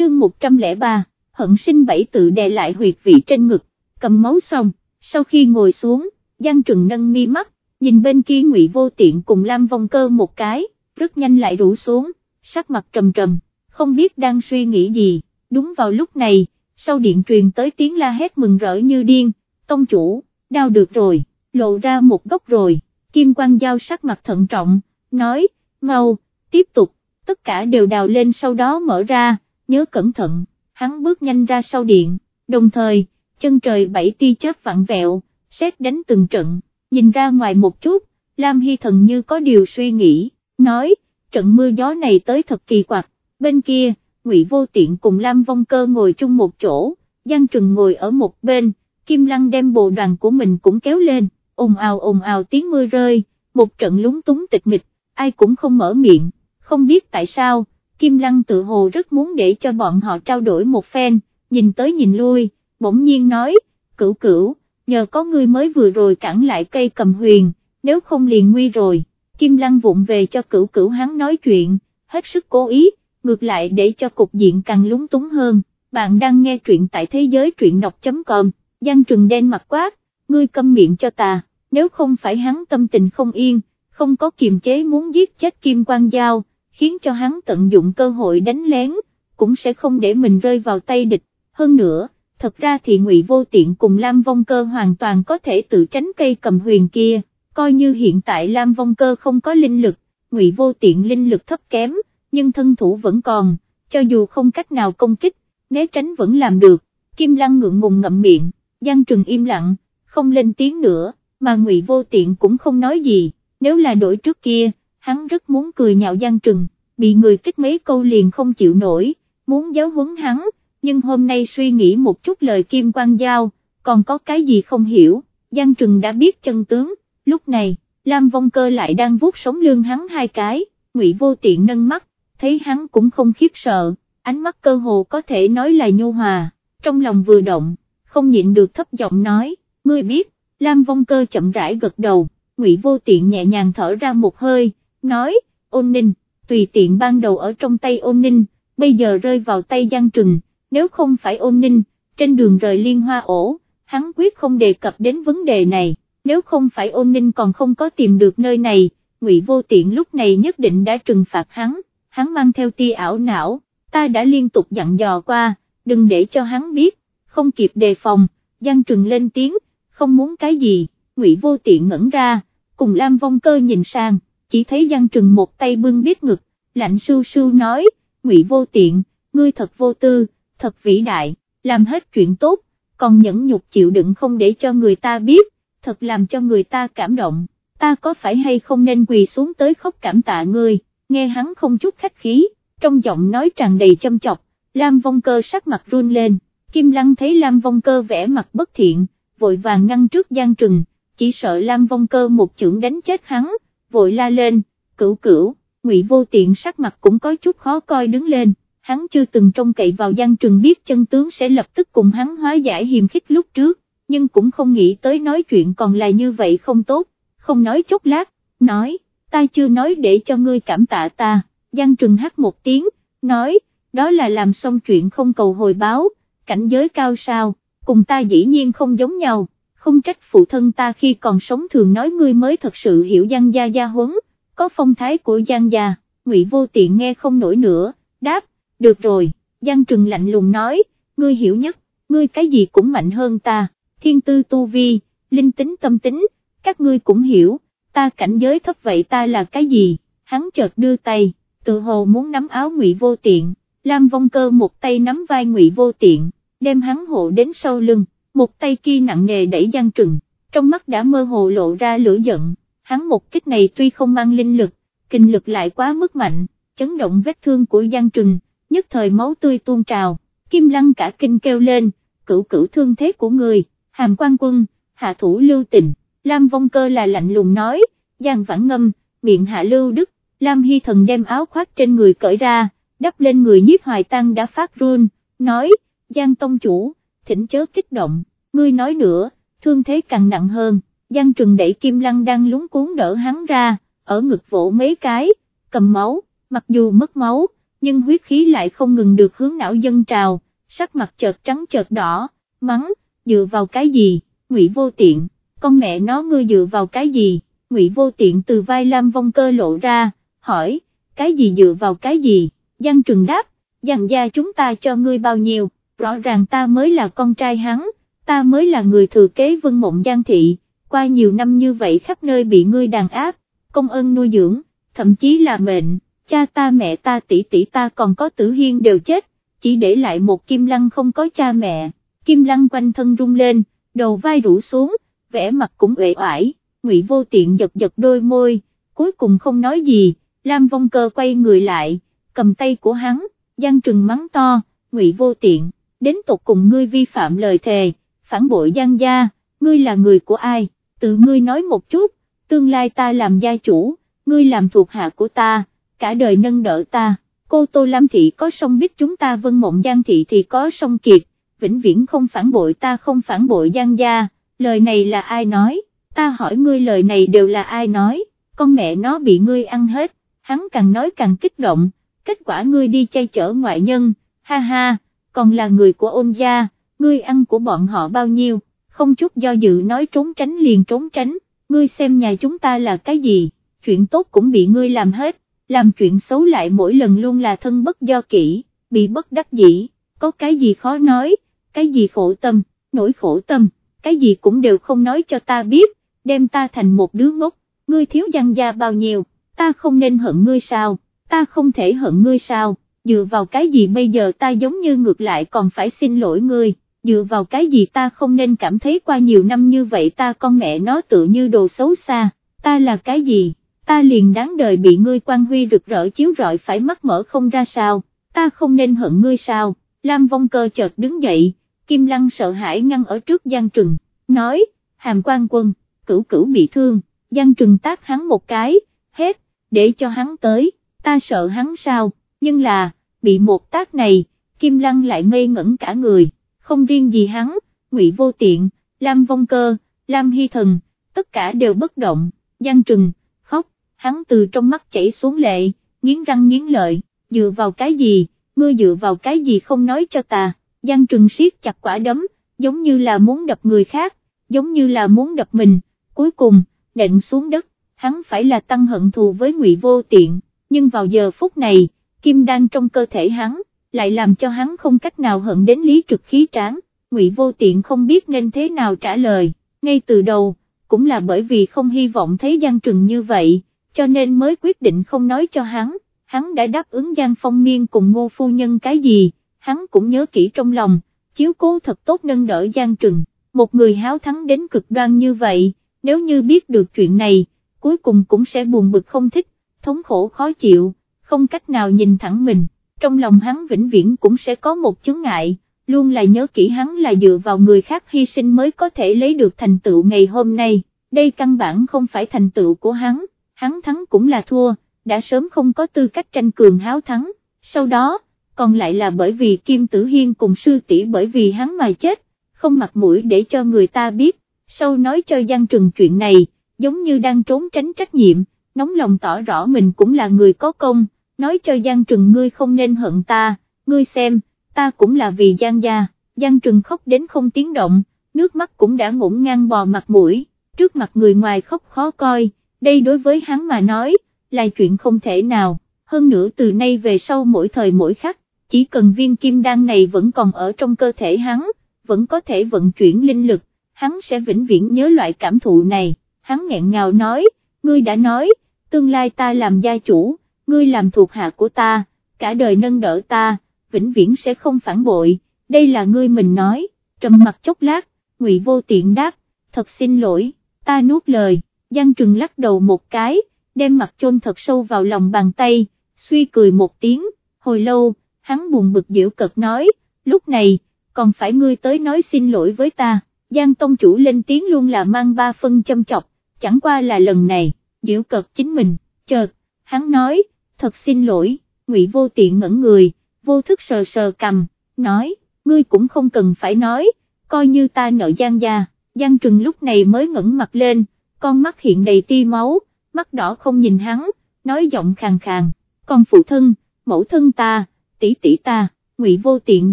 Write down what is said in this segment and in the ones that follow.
chương 103, hận sinh bảy tự đè lại huyệt vị trên ngực, cầm máu xong, sau khi ngồi xuống, Giang Trừng nâng mi mắt, nhìn bên kia ngụy vô tiện cùng Lam Vong Cơ một cái, rất nhanh lại rủ xuống, sắc mặt trầm trầm, không biết đang suy nghĩ gì, đúng vào lúc này, sau điện truyền tới tiếng la hét mừng rỡ như điên, tông chủ, đau được rồi, lộ ra một góc rồi, Kim Quang Giao sắc mặt thận trọng, nói, mau, tiếp tục, tất cả đều đào lên sau đó mở ra, nhớ cẩn thận, hắn bước nhanh ra sau điện, đồng thời, chân trời bảy tia chớp vặn vẹo, xét đánh từng trận, nhìn ra ngoài một chút, Lam Hy Thần như có điều suy nghĩ, nói, trận mưa gió này tới thật kỳ quặc, bên kia, Ngụy Vô Tiện cùng Lam Vong Cơ ngồi chung một chỗ, Giang Trừng ngồi ở một bên, Kim Lăng đem bộ đoàn của mình cũng kéo lên, ồn ào ồn ào tiếng mưa rơi, một trận lúng túng tịch mịch, ai cũng không mở miệng, không biết tại sao, Kim Lăng tự hồ rất muốn để cho bọn họ trao đổi một phen, nhìn tới nhìn lui, bỗng nhiên nói, cửu cửu, nhờ có ngươi mới vừa rồi cản lại cây cầm huyền, nếu không liền nguy rồi, Kim Lăng vụng về cho cửu cửu hắn nói chuyện, hết sức cố ý, ngược lại để cho cục diện càng lúng túng hơn, bạn đang nghe truyện tại thế giới truyện đọc.com, Giang Trừng đen mặt quát, ngươi câm miệng cho ta, nếu không phải hắn tâm tình không yên, không có kiềm chế muốn giết chết Kim Quang Giao, khiến cho hắn tận dụng cơ hội đánh lén, cũng sẽ không để mình rơi vào tay địch, hơn nữa, thật ra thì Ngụy Vô Tiện cùng Lam Vong Cơ hoàn toàn có thể tự tránh cây cầm huyền kia, coi như hiện tại Lam Vong Cơ không có linh lực, Ngụy Vô Tiện linh lực thấp kém, nhưng thân thủ vẫn còn, cho dù không cách nào công kích, né tránh vẫn làm được, Kim Lăng ngượng ngùng ngậm miệng, Giang Trừng im lặng, không lên tiếng nữa, mà Ngụy Vô Tiện cũng không nói gì, nếu là đổi trước kia, hắn rất muốn cười nhạo Giang Trừng, bị người kích mấy câu liền không chịu nổi, muốn giáo huấn hắn, nhưng hôm nay suy nghĩ một chút lời Kim Quang Giao, còn có cái gì không hiểu, Giang Trừng đã biết chân tướng, lúc này, Lam Vong Cơ lại đang vuốt sống lưng hắn hai cái, Ngụy Vô Tiện nâng mắt, thấy hắn cũng không khiếp sợ, ánh mắt cơ hồ có thể nói là nhu hòa, trong lòng vừa động, không nhịn được thấp giọng nói, ngươi biết, Lam Vong Cơ chậm rãi gật đầu, Ngụy Vô Tiện nhẹ nhàng thở ra một hơi, nói, ôn ninh, tùy tiện ban đầu ở trong tay ôn ninh, bây giờ rơi vào tay Giang Trừng, nếu không phải ôn ninh, trên đường rời liên hoa ổ, hắn quyết không đề cập đến vấn đề này, nếu không phải ôn ninh còn không có tìm được nơi này, Ngụy Vô Tiện lúc này nhất định đã trừng phạt hắn, hắn mang theo tia ảo não, ta đã liên tục dặn dò qua, đừng để cho hắn biết, không kịp đề phòng, Giang Trừng lên tiếng, không muốn cái gì, Ngụy Vô Tiện ngẩn ra, cùng Lam Vong Cơ nhìn sang, chỉ thấy Giang Trừng một tay bưng biết ngực, lạnh sưu sưu nói, Ngụy Vô Tiện, ngươi thật vô tư, thật vĩ đại, làm hết chuyện tốt, còn nhẫn nhục chịu đựng không để cho người ta biết, thật làm cho người ta cảm động, ta có phải hay không nên quỳ xuống tới khóc cảm tạ ngươi, nghe hắn không chút khách khí, trong giọng nói tràn đầy châm chọc, Lam Vong Cơ sắc mặt run lên, Kim Lăng thấy Lam Vong Cơ vẽ mặt bất thiện, vội vàng ngăn trước Giang Trừng, chỉ sợ Lam Vong Cơ một chưởng đánh chết hắn, vội la lên, cửu cửu, Ngụy Vô Tiện sắc mặt cũng có chút khó coi đứng lên, hắn chưa từng trông cậy vào Giang Trừng biết chân tướng sẽ lập tức cùng hắn hóa giải hiềm khích lúc trước, nhưng cũng không nghĩ tới nói chuyện còn là như vậy không tốt, không nói chốc lát, nói, ta chưa nói để cho ngươi cảm tạ ta, Giang Trừng hát một tiếng, nói, đó là làm xong chuyện không cầu hồi báo, cảnh giới cao sao, cùng ta dĩ nhiên không giống nhau, không trách phụ thân ta khi còn sống thường nói ngươi mới thật sự hiểu Giang gia gia huấn, có phong thái của Giang gia, Ngụy Vô Tiện nghe không nổi nữa, đáp, được rồi, Giang Trừng lạnh lùng nói, ngươi hiểu nhất, ngươi cái gì cũng mạnh hơn ta, thiên tư tu vi, linh tính tâm tính, các ngươi cũng hiểu, ta cảnh giới thấp vậy ta là cái gì, hắn chợt đưa tay, tự hồ muốn nắm áo Ngụy Vô Tiện, Lam Vong Cơ một tay nắm vai Ngụy Vô Tiện, đem hắn hộ đến sau lưng, một tay kia nặng nề đẩy Giang Trừng, trong mắt đã mơ hồ lộ ra lửa giận, hắn một kích này tuy không mang linh lực, kinh lực lại quá mức mạnh, chấn động vết thương của Giang Trừng, nhất thời máu tươi tuôn trào, Kim Lăng cả kinh kêu lên, cửu cửu thương thế của người, hàm quan quân, hạ thủ lưu tình, Lam Vong Cơ là lạnh lùng nói, Giang Vãn Ngâm, miệng hạ lưu đức, Lam Hy Thần đem áo khoác trên người cởi ra, đắp lên người nhiếp hoài tăng đã phát run, nói, Giang Tông Chủ, thỉnh chớ kích động, ngươi nói nữa, thương thế càng nặng hơn, Giang Trừng đẩy Kim Lăng đang lúng cuốn đỡ hắn ra, ở ngực vỗ mấy cái, cầm máu, mặc dù mất máu, nhưng huyết khí lại không ngừng được hướng não dân trào, sắc mặt chợt trắng chợt đỏ, mắng, dựa vào cái gì, ngụy vô tiện, con mẹ nó ngươi dựa vào cái gì, ngụy vô tiện từ vai Lam Vong Cơ lộ ra, hỏi, cái gì dựa vào cái gì, Giang Trừng đáp, Giang gia chúng ta cho ngươi bao nhiêu, rõ ràng ta mới là con trai hắn, ta mới là người thừa kế vân mộng Giang Thị, qua nhiều năm như vậy khắp nơi bị ngươi đàn áp, công ơn nuôi dưỡng, thậm chí là mệnh, cha ta mẹ ta tỷ tỷ ta còn có tử hiên đều chết, chỉ để lại một kim lăng không có cha mẹ, kim lăng quanh thân rung lên, đầu vai rũ xuống, vẻ mặt cũng uể oải, ngụy vô tiện giật giật đôi môi, cuối cùng không nói gì, Lam Vong Cơ quay người lại, cầm tay của hắn, Giang Trừng mắng to, ngụy vô tiện, đến tục cùng ngươi vi phạm lời thề, phản bội Giang gia, ngươi là người của ai, tự ngươi nói một chút, tương lai ta làm gia chủ, ngươi làm thuộc hạ của ta, cả đời nâng đỡ ta, cô Tô Lam Thị có song biết chúng ta vân mộng Giang Thị thì có song kiệt, vĩnh viễn không phản bội ta không phản bội Giang gia, lời này là ai nói, ta hỏi ngươi lời này đều là ai nói, con mẹ nó bị ngươi ăn hết, hắn càng nói càng kích động, kết quả ngươi đi chay chở ngoại nhân, ha ha, còn là người của ôn gia, ngươi ăn của bọn họ bao nhiêu, không chút do dự nói trốn tránh liền trốn tránh, ngươi xem nhà chúng ta là cái gì, chuyện tốt cũng bị ngươi làm hết, làm chuyện xấu lại mỗi lần luôn là thân bất do kỹ, bị bất đắc dĩ, có cái gì khó nói, cái gì khổ tâm, nỗi khổ tâm, cái gì cũng đều không nói cho ta biết, đem ta thành một đứa ngốc, ngươi thiếu Gian gia bao nhiêu, ta không nên hận ngươi sao, ta không thể hận ngươi sao, dựa vào cái gì bây giờ ta giống như ngược lại còn phải xin lỗi ngươi, dựa vào cái gì ta không nên cảm thấy qua nhiều năm như vậy ta con mẹ nó tự như đồ xấu xa, ta là cái gì, ta liền đáng đời bị ngươi quan huy rực rỡ chiếu rọi phải mắt mở không ra sao, ta không nên hận ngươi sao, Lam Vong Cơ chợt đứng dậy, Kim Lăng sợ hãi ngăn ở trước Giang Trừng, nói, hàm quan quân, cửu cửu bị thương, Giang Trừng tác hắn một cái, hết, để cho hắn tới, ta sợ hắn sao, nhưng là, bị một tác này, Kim Lăng lại ngây ngẩn cả người, không riêng gì hắn, Ngụy Vô Tiện, Lam Vong Cơ, Lam Hy Thần, tất cả đều bất động, Giang Trừng, khóc, hắn từ trong mắt chảy xuống lệ, nghiến răng nghiến lợi, dựa vào cái gì, ngươi dựa vào cái gì không nói cho ta, Giang Trừng siết chặt quả đấm, giống như là muốn đập người khác, giống như là muốn đập mình, cuối cùng, nện xuống đất, hắn phải là tăng hận thù với Ngụy Vô Tiện, nhưng vào giờ phút này, Kim Đan trong cơ thể hắn, lại làm cho hắn không cách nào hận đến lý trực khí tráng, Ngụy Vô Tiện không biết nên thế nào trả lời, ngay từ đầu, cũng là bởi vì không hy vọng thấy Giang Trừng như vậy, cho nên mới quyết định không nói cho hắn, hắn đã đáp ứng Giang Phong Miên cùng ngô phu nhân cái gì, hắn cũng nhớ kỹ trong lòng, chiếu cố thật tốt nâng đỡ Giang Trừng, một người háo thắng đến cực đoan như vậy, nếu như biết được chuyện này, cuối cùng cũng sẽ buồn bực không thích, thống khổ khó chịu, không cách nào nhìn thẳng mình, trong lòng hắn vĩnh viễn cũng sẽ có một chướng ngại, luôn là nhớ kỹ hắn là dựa vào người khác hy sinh mới có thể lấy được thành tựu ngày hôm nay, đây căn bản không phải thành tựu của hắn, hắn thắng cũng là thua, đã sớm không có tư cách tranh cường háo thắng, sau đó, còn lại là bởi vì Kim Tử Hiên cùng sư tỷ bởi vì hắn mà chết, không mặt mũi để cho người ta biết, sau nói cho Giang Trừng chuyện này, giống như đang trốn tránh trách nhiệm, nóng lòng tỏ rõ mình cũng là người có công, nói cho Giang Trừng ngươi không nên hận ta, ngươi xem, ta cũng là vì Giang gia, Giang Trừng khóc đến không tiếng động, nước mắt cũng đã ngổn ngang bò mặt mũi, trước mặt người ngoài khóc khó coi, đây đối với hắn mà nói, là chuyện không thể nào, hơn nữa từ nay về sau mỗi thời mỗi khắc, chỉ cần viên kim đan này vẫn còn ở trong cơ thể hắn, vẫn có thể vận chuyển linh lực, hắn sẽ vĩnh viễn nhớ loại cảm thụ này, hắn nghẹn ngào nói, ngươi đã nói, tương lai ta làm gia chủ, ngươi làm thuộc hạ của ta, cả đời nâng đỡ ta, vĩnh viễn sẽ không phản bội, đây là ngươi mình nói, trầm mặt chốc lát, ngụy vô tiện đáp, thật xin lỗi, ta nuốt lời, Giang Trừng lắc đầu một cái, đem mặt chôn thật sâu vào lòng bàn tay, suy cười một tiếng, hồi lâu, hắn buồn bực diễu cật nói, lúc này, còn phải ngươi tới nói xin lỗi với ta, Giang Tông Chủ lên tiếng luôn là mang ba phân châm chọc, chẳng qua là lần này, diễu cật chính mình, chợt, hắn nói, thật xin lỗi, ngụy vô tiện ngẩn người, vô thức sờ sờ cầm, nói, ngươi cũng không cần phải nói, coi như ta nợ Giang gia, Giang Trừng lúc này mới ngẩng mặt lên, con mắt hiện đầy ti máu, mắt đỏ không nhìn hắn, nói giọng khàn khàn, con phụ thân, mẫu thân ta, tỷ tỷ ta, ngụy vô tiện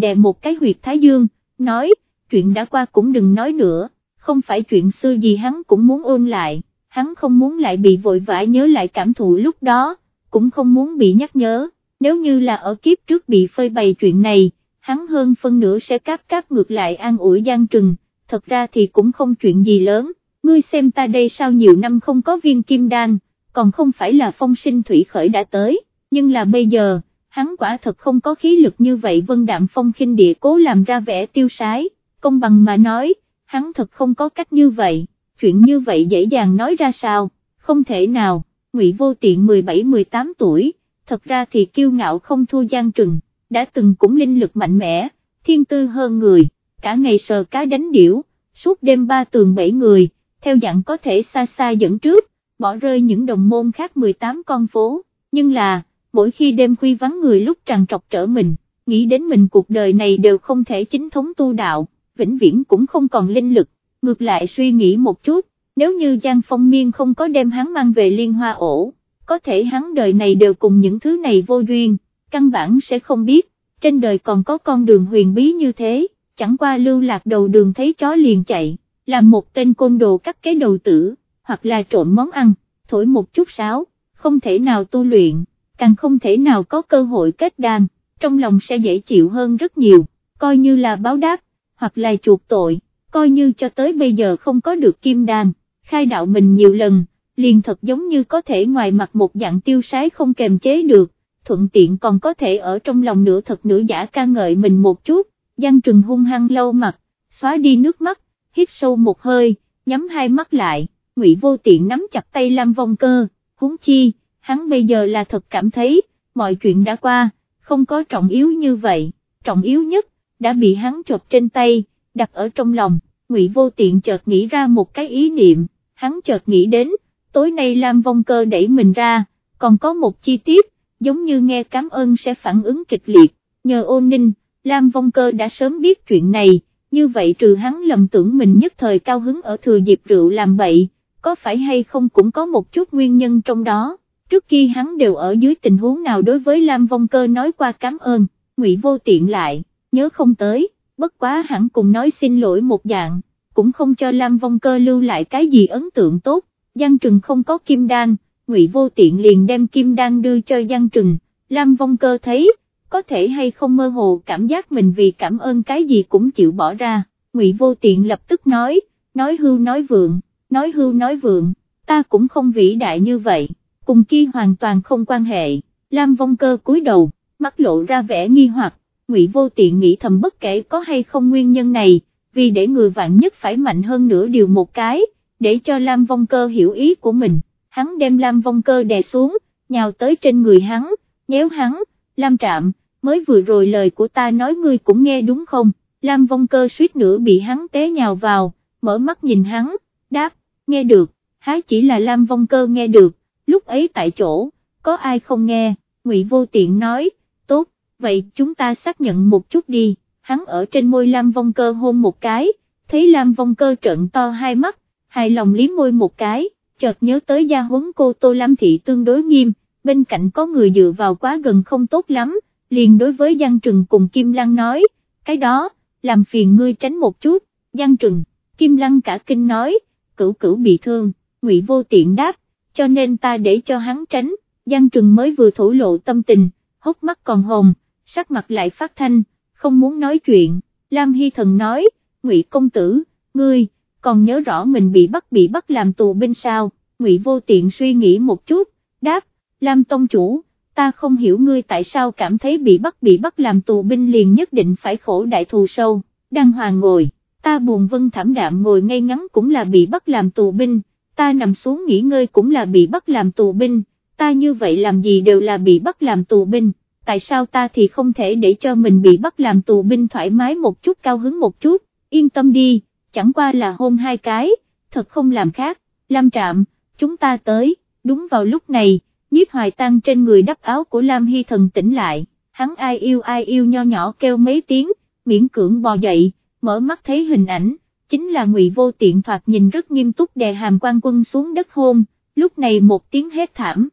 đè một cái huyệt thái dương, nói, chuyện đã qua cũng đừng nói nữa, không phải chuyện xưa gì hắn cũng muốn ôn lại, hắn không muốn lại bị vội vã nhớ lại cảm thụ lúc đó, cũng không muốn bị nhắc nhớ, nếu như là ở kiếp trước bị phơi bày chuyện này, hắn hơn phân nửa sẽ cáp cáp ngược lại an ủi Giang Trừng, thật ra thì cũng không chuyện gì lớn, ngươi xem ta đây sao nhiều năm không có viên kim đan, còn không phải là phong sinh thủy khởi đã tới, nhưng là bây giờ, hắn quả thật không có khí lực như vậy vân đạm phong khinh địa cố làm ra vẻ tiêu sái, công bằng mà nói, hắn thật không có cách như vậy, chuyện như vậy dễ dàng nói ra sao, không thể nào, ngụy vô tiện 17-18 tuổi, thật ra thì kiêu ngạo không thua Giang Trừng, đã từng cũng linh lực mạnh mẽ, thiên tư hơn người, cả ngày sờ cá đánh điểu, suốt đêm ba tường bảy người, theo dạng có thể xa xa dẫn trước, bỏ rơi những đồng môn khác 18 con phố, nhưng là, mỗi khi đêm khuya vắng người lúc tràn trọc trở mình, nghĩ đến mình cuộc đời này đều không thể chính thống tu đạo, vĩnh viễn cũng không còn linh lực, ngược lại suy nghĩ một chút, nếu như Giang Phong Miên không có đem hắn mang về liên hoa ổ, có thể hắn đời này đều cùng những thứ này vô duyên, căn bản sẽ không biết, trên đời còn có con đường huyền bí như thế, chẳng qua lưu lạc đầu đường thấy chó liền chạy, làm một tên côn đồ cắt cái đầu tử, hoặc là trộm món ăn, thổi một chút sáo, không thể nào tu luyện, càng không thể nào có cơ hội kết đàn, trong lòng sẽ dễ chịu hơn rất nhiều, coi như là báo đáp, hoặc là chuộc tội, coi như cho tới bây giờ không có được kim đàn, khai đạo mình nhiều lần, liền thật giống như có thể ngoài mặt một dạng tiêu sái không kềm chế được, thuận tiện còn có thể ở trong lòng nửa thật nửa giả ca ngợi mình một chút, Giang Trừng hung hăng lâu mặt, xóa đi nước mắt, hít sâu một hơi, nhắm hai mắt lại, Ngụy Vô Tiện nắm chặt tay Lam Vong Cơ, huống chi, hắn bây giờ là thật cảm thấy, mọi chuyện đã qua, không có trọng yếu như vậy, trọng yếu nhất, đã bị hắn chộp trên tay, đặt ở trong lòng, Ngụy Vô Tiện chợt nghĩ ra một cái ý niệm, hắn chợt nghĩ đến, tối nay Lam Vong Cơ đẩy mình ra, còn có một chi tiết, giống như nghe cảm ơn sẽ phản ứng kịch liệt, nhờ ôn ninh, Lam Vong Cơ đã sớm biết chuyện này, như vậy trừ hắn lầm tưởng mình nhất thời cao hứng ở thừa dịp rượu làm bậy, có phải hay không cũng có một chút nguyên nhân trong đó, trước khi hắn đều ở dưới tình huống nào đối với Lam Vong Cơ nói qua cảm ơn, ngụy vô tiện lại, nhớ không tới, bất quá hẳn cùng nói xin lỗi một dạng, cũng không cho Lam Vong Cơ lưu lại cái gì ấn tượng tốt, Giang Trừng không có kim đan, ngụy vô tiện liền đem kim đan đưa cho Giang Trừng, Lam Vong Cơ thấy, có thể hay không mơ hồ cảm giác mình vì cảm ơn cái gì cũng chịu bỏ ra, ngụy vô tiện lập tức nói, nói hưu nói vượng, nói hưu nói vượng, ta cũng không vĩ đại như vậy, cùng kia hoàn toàn không quan hệ, Lam Vong Cơ cúi đầu, mắt lộ ra vẻ nghi hoặc, ngụy vô tiện nghĩ thầm bất kể có hay không nguyên nhân này, vì để người vạn nhất phải mạnh hơn nữa điều một cái, để cho Lam Vong Cơ hiểu ý của mình, hắn đem Lam Vong Cơ đè xuống, nhào tới trên người hắn, nhéo hắn, Lam Trạm, mới vừa rồi lời của ta nói ngươi cũng nghe đúng không, Lam Vong Cơ suýt nữa bị hắn té nhào vào, mở mắt nhìn hắn, đáp, nghe được, há chỉ là Lam Vong Cơ nghe được, lúc ấy tại chỗ, có ai không nghe, Ngụy Vô Tiện nói, tốt, vậy chúng ta xác nhận một chút đi, hắn ở trên môi Lam Vong Cơ hôn một cái, thấy Lam Vong Cơ trợn to hai mắt, hài lòng liếm môi một cái, chợt nhớ tới gia huấn cô Tô Lam Thị tương đối nghiêm, bên cạnh có người dựa vào quá gần không tốt lắm, liền đối với Giang Trừng cùng Kim Lăng nói, cái đó, làm phiền ngươi tránh một chút, Giang Trừng, Kim Lăng cả kinh nói, cửu cửu bị thương, ngụy vô tiện đáp, cho nên ta để cho hắn tránh, Giang Trừng mới vừa thổ lộ tâm tình, hốc mắt còn hồng, sắc mặt lại phát thanh, không muốn nói chuyện, Lam Hy Thần nói, ngụy công tử, ngươi, còn nhớ rõ mình bị bắt bị bắt làm tù bên sao, ngụy vô tiện suy nghĩ một chút, đáp, Lam Tông Chủ, ta không hiểu ngươi tại sao cảm thấy bị bắt bị bắt làm tù binh liền nhất định phải khổ đại thù sâu, đang hoàng ngồi, ta buồn vân thảm đạm ngồi ngay ngắn cũng là bị bắt làm tù binh, ta nằm xuống nghỉ ngơi cũng là bị bắt làm tù binh, ta như vậy làm gì đều là bị bắt làm tù binh, tại sao ta thì không thể để cho mình bị bắt làm tù binh thoải mái một chút cao hứng một chút, yên tâm đi, chẳng qua là hôn hai cái, thật không làm khác, Lam Trạm, chúng ta tới, đúng vào lúc này nhiếp hoài tăng trên người đắp áo của Lam Hy Thần tỉnh lại, hắn ai yêu ai yêu nho nhỏ kêu mấy tiếng, miễn cưỡng bò dậy, mở mắt thấy hình ảnh, chính là ngụy vô tiện thoạt nhìn rất nghiêm túc đè hàm quan quân xuống đất hôn, lúc này một tiếng hét thảm,